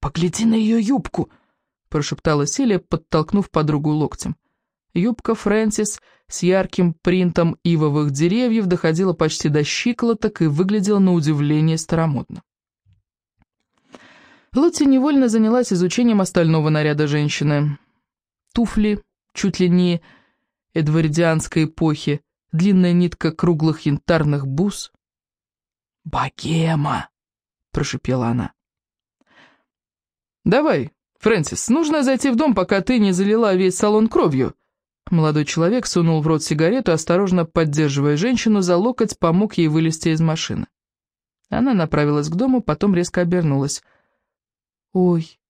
«Погляди на ее юбку!» — прошептала Селия, подтолкнув подругу локтем. Юбка Фрэнсис с ярким принтом ивовых деревьев доходила почти до щиколоток и выглядела на удивление старомодно. Лотти невольно занялась изучением остального наряда женщины. Туфли, чуть ли не эдвардианской эпохи, длинная нитка круглых янтарных бус. «Богема!» — прошипела она. «Давай, Фрэнсис, нужно зайти в дом, пока ты не залила весь салон кровью». Молодой человек сунул в рот сигарету, осторожно поддерживая женщину за локоть, помог ей вылезти из машины. Она направилась к дому, потом резко обернулась. «Ой,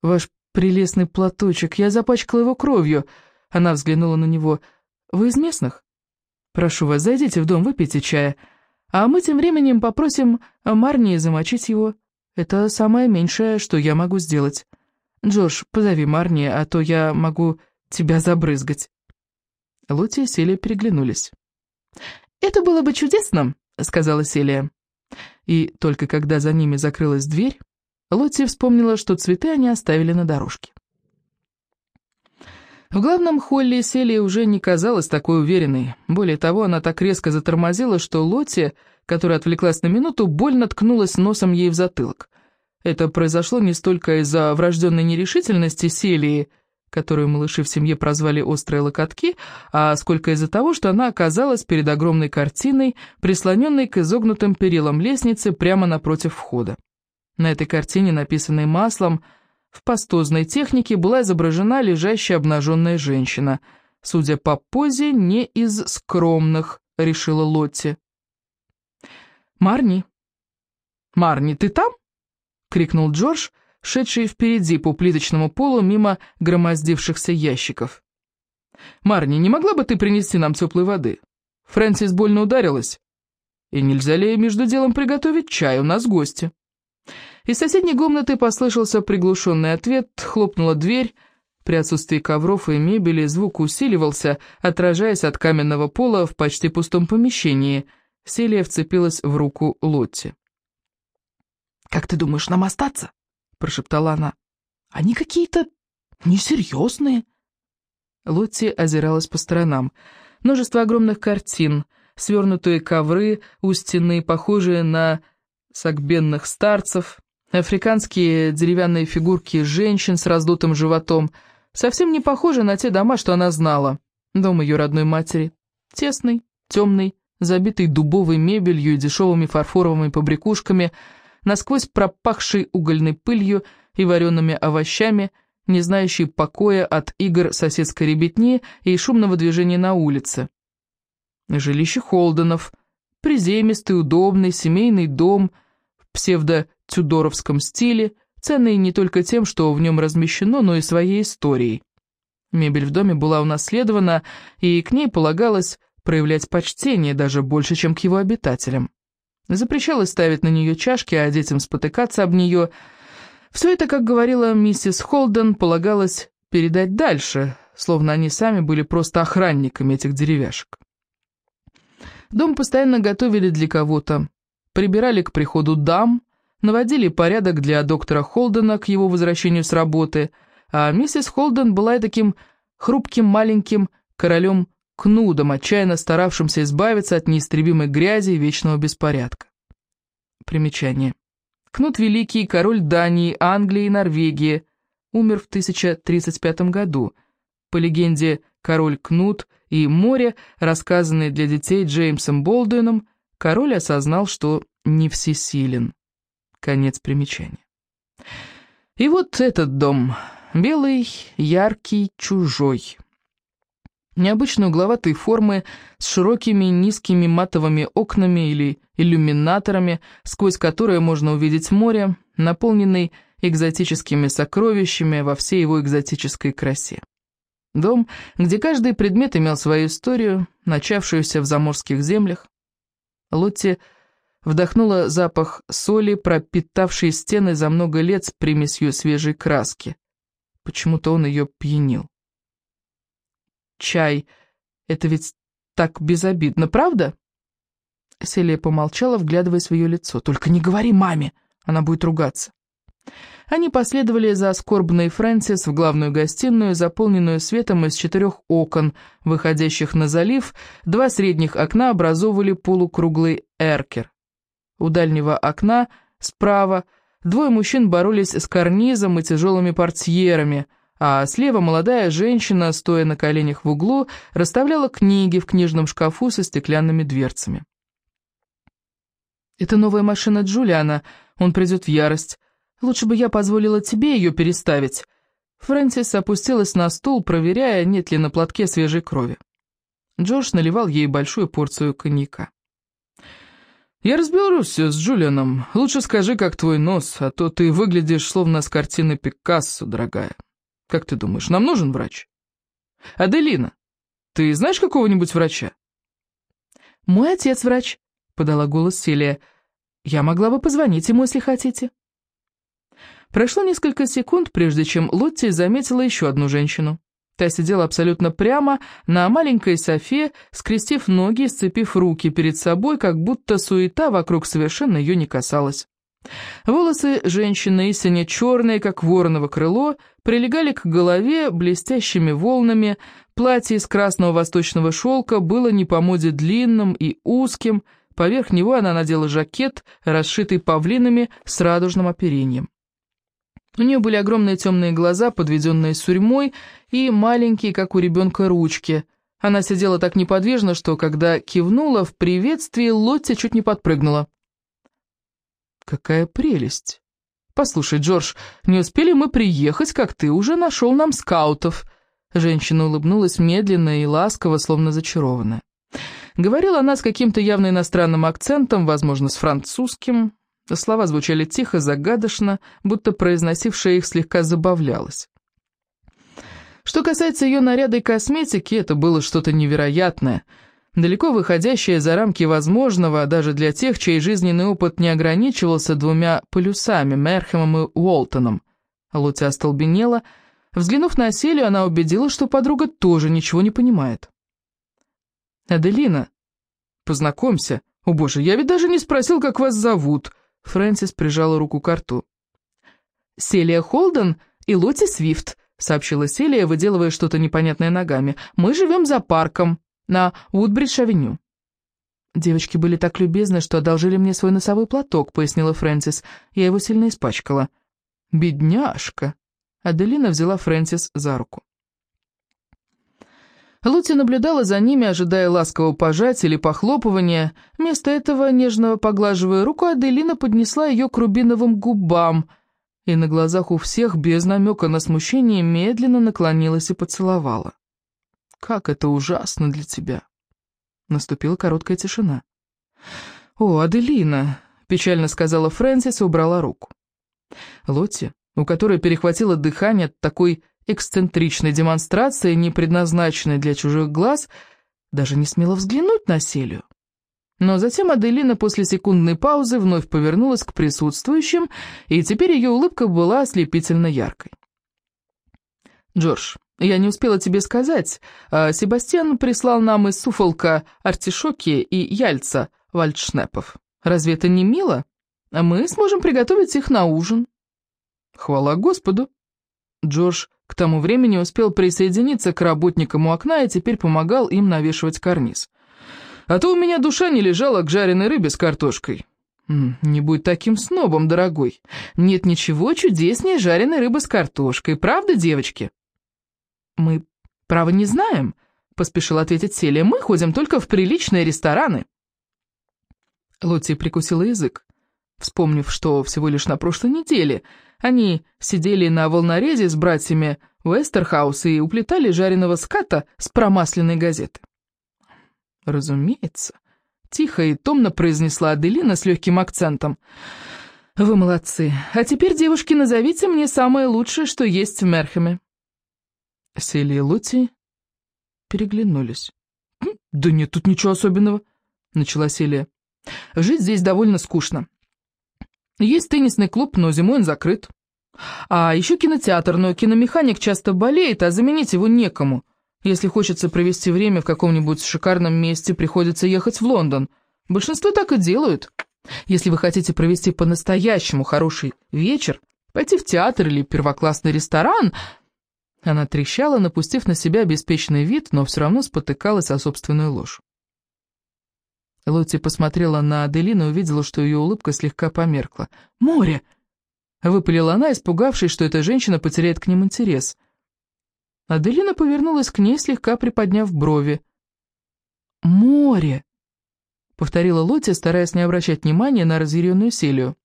ваш прелестный платочек, я запачкала его кровью». Она взглянула на него. «Вы из местных? Прошу вас, зайдите в дом, выпейте чая, а мы тем временем попросим Марни замочить его. Это самое меньшее, что я могу сделать. Джордж, позови Марни, а то я могу тебя забрызгать». Лотти и Селия переглянулись. «Это было бы чудесно», — сказала Селия. И только когда за ними закрылась дверь, Лотти вспомнила, что цветы они оставили на дорожке. В главном холле Селия уже не казалась такой уверенной. Более того, она так резко затормозила, что Лотти, которая отвлеклась на минуту, больно ткнулась носом ей в затылок. Это произошло не столько из-за врожденной нерешительности Селии, которую малыши в семье прозвали «острые локотки», а сколько из-за того, что она оказалась перед огромной картиной, прислоненной к изогнутым перилам лестницы прямо напротив входа. На этой картине, написанной маслом, в пастозной технике была изображена лежащая обнаженная женщина. Судя по позе, не из скромных, решила Лотти. «Марни! Марни, ты там?» — крикнул Джордж, шедший впереди по плиточному полу мимо громоздившихся ящиков. «Марни, не могла бы ты принести нам теплой воды? Фрэнсис больно ударилась. И нельзя ли между делом приготовить чай, у нас гости?» Из соседней комнаты послышался приглушенный ответ, хлопнула дверь. При отсутствии ковров и мебели звук усиливался, отражаясь от каменного пола в почти пустом помещении. Селия вцепилась в руку Лотти. «Как ты думаешь, нам остаться?» — прошептала она. «Они какие-то несерьезные». Лотти озиралась по сторонам. Множество огромных картин, свернутые ковры у стены, похожие на сагбенных старцев, африканские деревянные фигурки женщин с раздутым животом, совсем не похожи на те дома, что она знала. Дом ее родной матери. Тесный, темный, забитый дубовой мебелью и дешевыми фарфоровыми побрякушками, насквозь пропахший угольной пылью и вареными овощами, не знающий покоя от игр соседской ребятни и шумного движения на улице. Жилище Холденов, приземистый, удобный, семейный дом — псевдо-тюдоровском стиле, ценный не только тем, что в нем размещено, но и своей историей. Мебель в доме была унаследована, и к ней полагалось проявлять почтение даже больше, чем к его обитателям. Запрещалось ставить на нее чашки, а детям спотыкаться об нее. Все это, как говорила миссис Холден, полагалось передать дальше, словно они сами были просто охранниками этих деревяшек. Дом постоянно готовили для кого-то, прибирали к приходу дам, наводили порядок для доктора Холдена к его возвращению с работы, а миссис Холден была таким хрупким маленьким королем Кнудом, отчаянно старавшимся избавиться от неистребимой грязи и вечного беспорядка. Примечание. Кнут Великий, король Дании, Англии и Норвегии, умер в 1035 году. По легенде, король Кнут и море, рассказанные для детей Джеймсом Болдуином, король осознал, что не всесилен. Конец примечания. И вот этот дом, белый, яркий, чужой. Необычной угловатой формы, с широкими низкими матовыми окнами или иллюминаторами, сквозь которые можно увидеть море, наполненный экзотическими сокровищами во всей его экзотической красе. Дом, где каждый предмет имел свою историю, начавшуюся в заморских землях, Лотти вдохнула запах соли, пропитавшей стены за много лет с примесью свежей краски. Почему-то он ее пьянил. «Чай — это ведь так безобидно, правда?» Селия помолчала, вглядываясь в ее лицо. «Только не говори маме, она будет ругаться». Они последовали за скорбной Фрэнсис в главную гостиную, заполненную светом из четырех окон, выходящих на залив, два средних окна образовывали полукруглый эркер. У дальнего окна, справа, двое мужчин боролись с карнизом и тяжелыми портьерами, а слева молодая женщина, стоя на коленях в углу, расставляла книги в книжном шкафу со стеклянными дверцами. «Это новая машина Джулиана, он придет в ярость. Лучше бы я позволила тебе ее переставить». Фрэнсис опустилась на стул, проверяя, нет ли на платке свежей крови. Джордж наливал ей большую порцию коньяка. «Я разберусь с Джулианом. Лучше скажи, как твой нос, а то ты выглядишь словно с картины Пикассо, дорогая. Как ты думаешь, нам нужен врач?» «Аделина, ты знаешь какого-нибудь врача?» «Мой отец врач», — подала голос Селия. «Я могла бы позвонить ему, если хотите». Прошло несколько секунд, прежде чем Лотти заметила еще одну женщину. Та сидела абсолютно прямо на маленькой софе, скрестив ноги и сцепив руки перед собой, как будто суета вокруг совершенно ее не касалась. Волосы женщины, истинно черные, как вороново крыло, прилегали к голове блестящими волнами, платье из красного восточного шелка было не по моде длинным и узким, поверх него она надела жакет, расшитый павлинами с радужным оперением. У нее были огромные темные глаза, подведенные сурьмой, и маленькие, как у ребенка, ручки. Она сидела так неподвижно, что, когда кивнула в приветствии, Лотти чуть не подпрыгнула. «Какая прелесть! Послушай, Джордж, не успели мы приехать, как ты уже нашел нам скаутов!» Женщина улыбнулась медленно и ласково, словно зачарованная. Говорила она с каким-то явно иностранным акцентом, возможно, с французским. Слова звучали тихо, загадочно, будто произносившая их слегка забавлялась. Что касается ее наряда и косметики, это было что-то невероятное, далеко выходящее за рамки возможного даже для тех, чей жизненный опыт не ограничивался двумя полюсами, Мерхемом и Уолтоном. Лутя остолбенела. Взглянув на Селию, она убедила, что подруга тоже ничего не понимает. «Аделина, познакомься. О боже, я ведь даже не спросил, как вас зовут», Фрэнсис прижала руку к рту. «Селия Холден и Лотти Свифт», — сообщила Селия, выделывая что-то непонятное ногами. «Мы живем за парком на Вудбридж-авеню». «Девочки были так любезны, что одолжили мне свой носовой платок», — пояснила Фрэнсис. «Я его сильно испачкала». «Бедняжка!» Аделина взяла Фрэнсис за руку. Лути наблюдала за ними, ожидая ласкового пожатия или похлопывания. Вместо этого, нежно поглаживая руку, Аделина поднесла ее к рубиновым губам и на глазах у всех, без намека на смущение, медленно наклонилась и поцеловала. «Как это ужасно для тебя!» Наступила короткая тишина. «О, Аделина!» — печально сказала Фрэнсис и убрала руку. Лотти, у которой перехватило дыхание от такой эксцентричной демонстрации, не предназначенной для чужих глаз, даже не смела взглянуть на Селию. Но затем Аделина после секундной паузы вновь повернулась к присутствующим, и теперь ее улыбка была ослепительно яркой. «Джордж, я не успела тебе сказать, а Себастьян прислал нам из Суфолка артишоки и яльца вальдшнепов. Разве это не мило? А мы сможем приготовить их на ужин». «Хвала Господу!» Джордж к тому времени успел присоединиться к работникам у окна и теперь помогал им навешивать карниз. «А то у меня душа не лежала к жареной рыбе с картошкой». «Не будь таким снобом, дорогой. Нет ничего чудеснее жареной рыбы с картошкой, правда, девочки?» «Мы, право, не знаем», — поспешил ответить Селия. «Мы ходим только в приличные рестораны». Лотти прикусила язык, вспомнив, что всего лишь на прошлой неделе они сидели на волнорезе с братьями Вестерхаус и уплетали жареного ската с промасленной газеты. «Разумеется», — тихо и томно произнесла Аделина с легким акцентом. «Вы молодцы. А теперь, девушки, назовите мне самое лучшее, что есть в Мерхеме». Сели и Лути переглянулись. «Да нет тут ничего особенного», — начала Селия. «Жить здесь довольно скучно. Есть теннисный клуб, но зимой он закрыт. А еще кинотеатр, но киномеханик часто болеет, а заменить его некому. Если хочется провести время в каком-нибудь шикарном месте, приходится ехать в Лондон. Большинство так и делают. Если вы хотите провести по-настоящему хороший вечер, Пойти в театр или первоклассный ресторан...» Она трещала, напустив на себя беспечный вид, но все равно спотыкалась о собственную ложь. Лотти посмотрела на Аделину и увидела, что ее улыбка слегка померкла. «Море!» — выпалила она, испугавшись, что эта женщина потеряет к ним интерес. Аделина повернулась к ней, слегка приподняв брови. «Море!» — повторила Лотти, стараясь не обращать внимания на разъяренную Селию.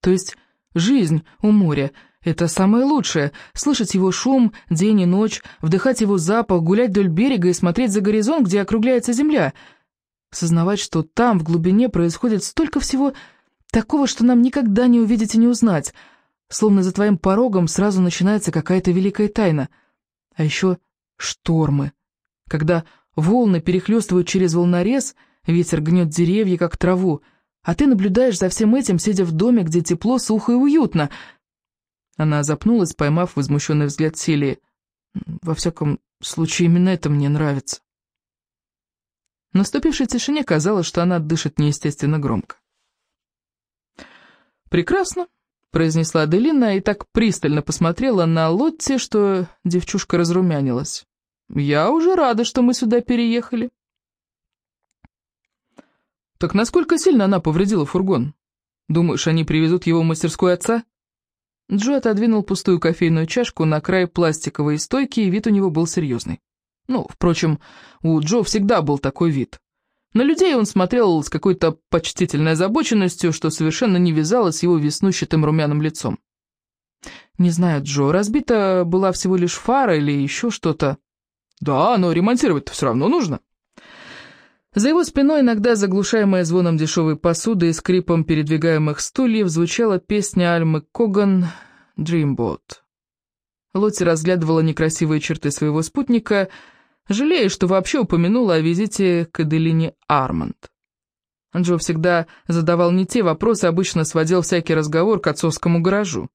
«То есть жизнь у моря — это самое лучшее — слышать его шум день и ночь, вдыхать его запах, гулять вдоль берега и смотреть за горизонт, где округляется земля — Сознавать, что там, в глубине, происходит столько всего такого, что нам никогда не увидеть и не узнать, словно за твоим порогом сразу начинается какая-то великая тайна. А еще штормы, когда волны перехлестывают через волнорез, ветер гнет деревья, как траву, а ты наблюдаешь за всем этим, сидя в доме, где тепло, сухо и уютно. Она запнулась, поймав возмущенный взгляд Селии. Во всяком случае, именно это мне нравится. В наступившей тишине казалось, что она дышит неестественно громко. «Прекрасно», — произнесла Аделина и так пристально посмотрела на Лотти, что девчушка разрумянилась. «Я уже рада, что мы сюда переехали». «Так насколько сильно она повредила фургон? Думаешь, они привезут его в мастерскую отца?» Джо отодвинул пустую кофейную чашку на край пластиковой стойки, и вид у него был серьезный. Ну, впрочем, у Джо всегда был такой вид. На людей он смотрел с какой-то почтительной озабоченностью, что совершенно не вязалось его веснущатым румяным лицом. «Не знаю, Джо, разбита была всего лишь фара или еще что-то?» «Да, но ремонтировать-то все равно нужно». За его спиной, иногда заглушаемая звоном дешевой посуды и скрипом передвигаемых стульев, звучала песня Альмы Коган «Dreamboat». Лотти разглядывала некрасивые черты своего спутника — Жалею, что вообще упомянула о визите к Эделине Арманд. Джо всегда задавал не те вопросы, обычно сводил всякий разговор к отцовскому гаражу.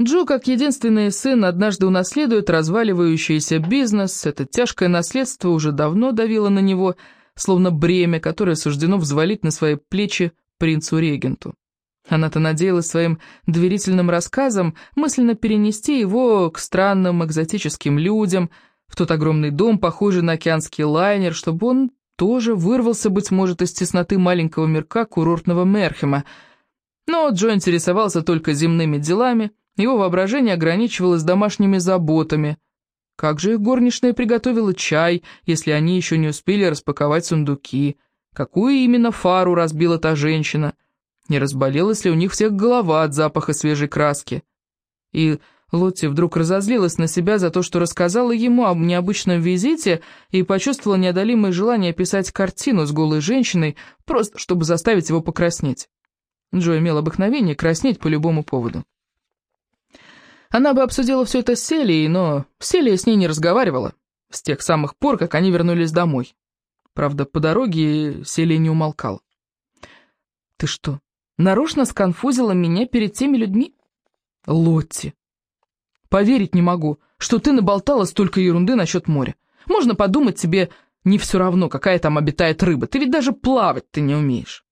Джо, как единственный сын, однажды унаследует разваливающийся бизнес. Это тяжкое наследство уже давно давило на него, словно бремя, которое суждено взвалить на свои плечи принцу-регенту. Она-то надеялась своим доверительным рассказом мысленно перенести его к странным экзотическим людям – в тот огромный дом, похожий на океанский лайнер, чтобы он тоже вырвался, быть может, из тесноты маленького мирка курортного Мерхема. Но Джо интересовался только земными делами, его воображение ограничивалось домашними заботами. Как же их горничная приготовила чай, если они еще не успели распаковать сундуки? Какую именно фару разбила та женщина? Не разболелась ли у них всех голова от запаха свежей краски? И Лотти вдруг разозлилась на себя за то, что рассказала ему об необычном визите и почувствовала неодолимое желание писать картину с голой женщиной, просто чтобы заставить его покраснеть. Джо имел обыкновение краснеть по любому поводу. Она бы обсудила все это с Селией, но Селия с ней не разговаривала с тех самых пор, как они вернулись домой. Правда, по дороге Селия не умолкала. «Ты что, нарочно сконфузила меня перед теми людьми?» «Лотти, Поверить не могу, что ты наболтала столько ерунды насчет моря. Можно подумать, тебе не все равно, какая там обитает рыба. Ты ведь даже плавать ты не умеешь.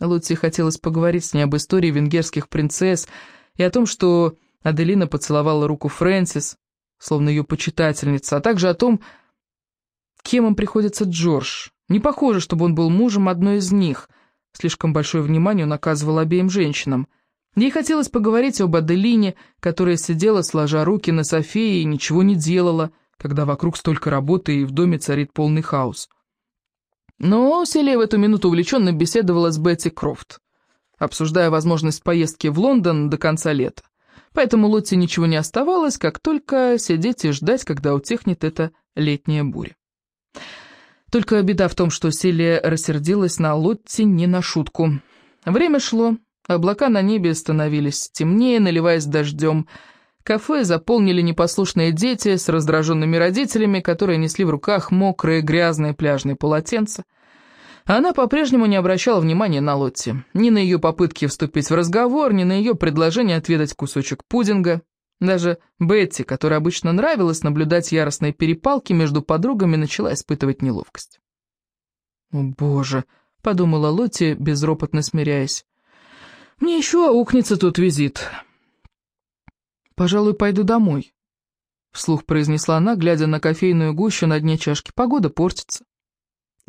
Луции хотелось поговорить с ней об истории венгерских принцесс и о том, что Аделина поцеловала руку Фрэнсис, словно ее почитательница, а также о том, кем им приходится Джордж. Не похоже, чтобы он был мужем одной из них. Слишком большое внимание он оказывал обеим женщинам — Ей хотелось поговорить об Аделине, которая сидела, сложа руки на софе и ничего не делала, когда вокруг столько работы и в доме царит полный хаос. Но Селия в эту минуту увлеченно беседовала с Бетти Крофт, обсуждая возможность поездки в Лондон до конца лета. Поэтому Лотте ничего не оставалось, как только сидеть и ждать, когда утихнет эта летняя буря. Только беда в том, что Селия рассердилась на Лотте не на шутку. Время шло, Облака на небе становились темнее, наливаясь дождем. Кафе заполнили непослушные дети с раздраженными родителями, которые несли в руках мокрые грязные пляжные полотенца. Она по-прежнему не обращала внимания на Лотти, ни на ее попытки вступить в разговор, ни на ее предложение отведать кусочек пудинга. Даже Бетти, которой обычно нравилось наблюдать яростные перепалки между подругами, начала испытывать неловкость. «О, боже!» — подумала Лотти, безропотно смиряясь. Мне еще аукнется тут визит. Пожалуй, пойду домой. Вслух произнесла она, глядя на кофейную гущу на дне чашки. Погода портится.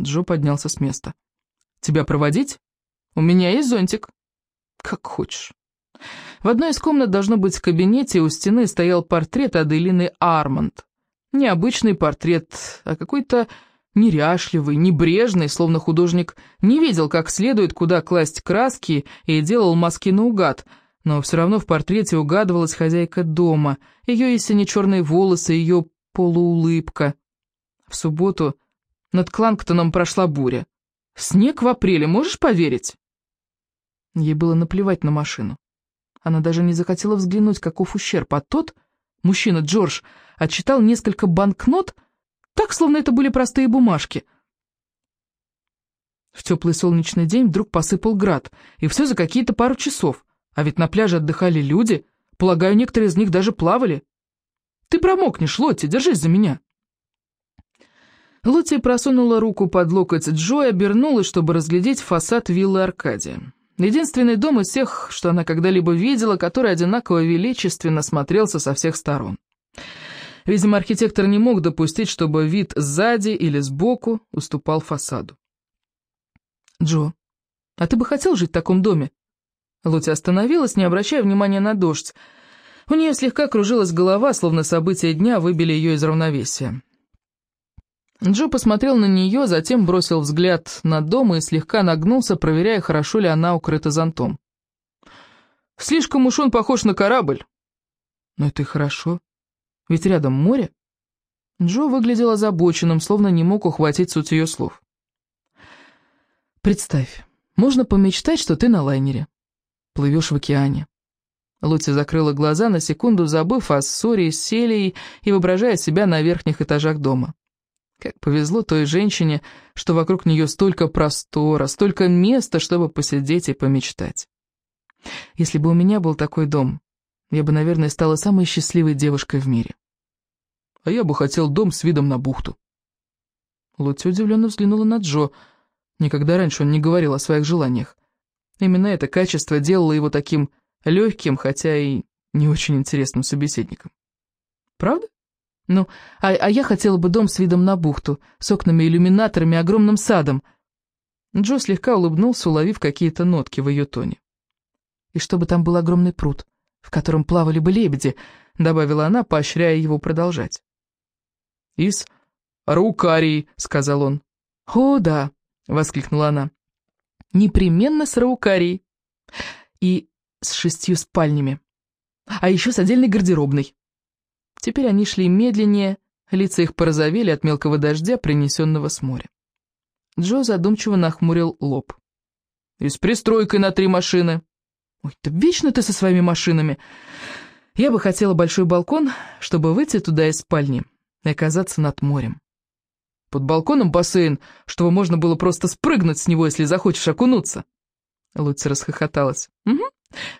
Джо поднялся с места. «Тебя проводить? У меня есть зонтик». «Как хочешь». В одной из комнат, должно быть, в кабинете у стены стоял портрет Аделины Арманд. Необычный портрет, а какой-то неряшливый, небрежный, словно художник не видел как следует, куда класть краски и делал маски наугад, но все равно в портрете угадывалась хозяйка дома, ее истинно черные волосы, ее полуулыбка. В субботу над Кланктоном прошла буря. Снег в апреле, можешь поверить? Ей было наплевать на машину. Она даже не захотела взглянуть, каков ущерб, а тот, мужчина Джордж, отчитал несколько банкнот, так, словно это были простые бумажки. В теплый солнечный день вдруг посыпал град, и все за какие-то пару часов. А ведь на пляже отдыхали люди, полагаю, некоторые из них даже плавали. Ты промокнешь, Лотти, держись за меня. Лотти просунула руку под локоть Джо и обернулась, чтобы разглядеть фасад виллы Аркадия. Единственный дом из всех, что она когда-либо видела, который одинаково величественно смотрелся со всех сторон. Видимо, архитектор не мог допустить, чтобы вид сзади или сбоку уступал фасаду. «Джо, а ты бы хотел жить в таком доме?» Лути остановилась, не обращая внимания на дождь. У нее слегка кружилась голова, словно события дня выбили ее из равновесия. Джо посмотрел на нее, затем бросил взгляд на дом и слегка нагнулся, проверяя, хорошо ли она укрыта зонтом. «Слишком уж он похож на корабль». «Но это и хорошо. Ведь рядом море». Джо выглядел озабоченным, словно не мог ухватить суть ее слов. «Представь, можно помечтать, что ты на лайнере. Плывешь в океане». Лути закрыла глаза на секунду, забыв о ссоре с Селией и воображая себя на верхних этажах дома. Как повезло той женщине, что вокруг нее столько простора, столько места, чтобы посидеть и помечтать. Если бы у меня был такой дом, я бы, наверное, стала самой счастливой девушкой в мире. А я бы хотел дом с видом на бухту. Лотти удивленно взглянула на Джо. Никогда раньше он не говорил о своих желаниях. Именно это качество делало его таким легким, хотя и не очень интересным собеседником. «Правда?» Ну, а, а я хотела бы дом с видом на бухту, с окнами-иллюминаторами, огромным садом. Джо слегка улыбнулся, уловив какие-то нотки в ее тоне. И чтобы там был огромный пруд, в котором плавали бы лебеди, добавила она, поощряя его продолжать. «Из раукарии», — сказал он. «О, да», — воскликнула она. «Непременно с раукарией. И с шестью спальнями. А еще с отдельной гардеробной». Теперь они шли медленнее, лица их порозовели от мелкого дождя, принесенного с моря. Джо задумчиво нахмурил лоб. «И с пристройкой на три машины». «Ой, да вечно ты со своими машинами!» «Я бы хотела большой балкон, чтобы выйти туда из спальни и оказаться над морем». «Под балконом бассейн, чтобы можно было просто спрыгнуть с него, если захочешь окунуться». Луци расхохоталась. «Угу,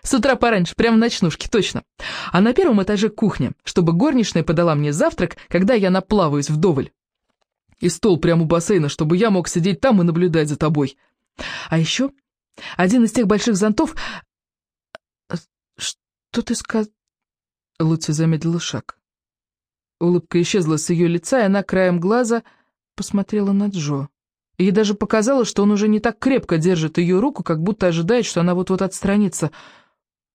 с утра пораньше, прямо в ночнушке, точно. А на первом этаже кухня, чтобы горничная подала мне завтрак, когда я наплаваюсь вдоволь. И стол прямо у бассейна, чтобы я мог сидеть там и наблюдать за тобой. А еще один из тех больших зонтов... Что ты сказал? Луци замедлила шаг. Улыбка исчезла с ее лица, и она краем глаза посмотрела на Джо. Ей даже показалось, что он уже не так крепко держит ее руку, как будто ожидает, что она вот-вот отстранится.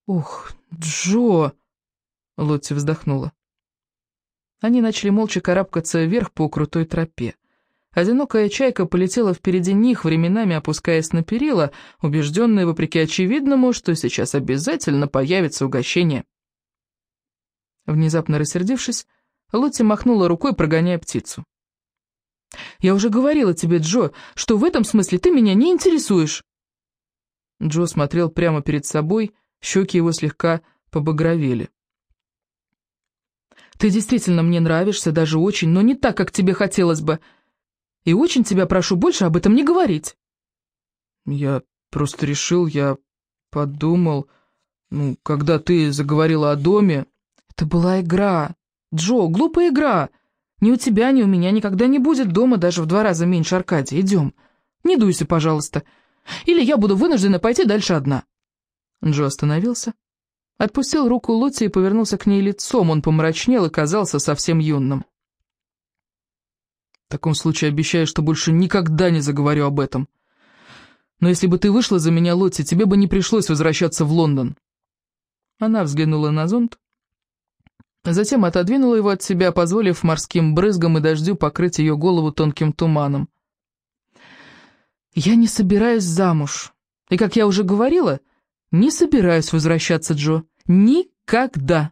«Ух, Джо!» — Лотти вздохнула. Они начали молча карабкаться вверх по крутой тропе. Одинокая чайка полетела впереди них, временами опускаясь на перила, убежденная, вопреки очевидному, что сейчас обязательно появится угощение. Внезапно рассердившись, Лотти махнула рукой, прогоняя птицу. «Я уже говорила тебе, Джо, что в этом смысле ты меня не интересуешь». Джо смотрел прямо перед собой, щеки его слегка побагровели. «Ты действительно мне нравишься, даже очень, но не так, как тебе хотелось бы. И очень тебя прошу больше об этом не говорить». «Я просто решил, я подумал, ну, когда ты заговорила о доме...» «Это была игра, Джо, глупая игра. Ни у тебя, ни у меня никогда не будет дома даже в два раза меньше Аркадия. Идем. Не дуйся, пожалуйста. Или я буду вынуждена пойти дальше одна». Джо остановился, отпустил руку Лотти и повернулся к ней лицом. Он помрачнел и казался совсем юным. В таком случае обещаю, что больше никогда не заговорю об этом. Но если бы ты вышла за меня, Лотти, тебе бы не пришлось возвращаться в Лондон. Она взглянула на зонт, затем отодвинула его от себя, позволив морским брызгам и дождю покрыть ее голову тонким туманом. «Я не собираюсь замуж. И, как я уже говорила, не собираюсь возвращаться, Джо. Никогда!»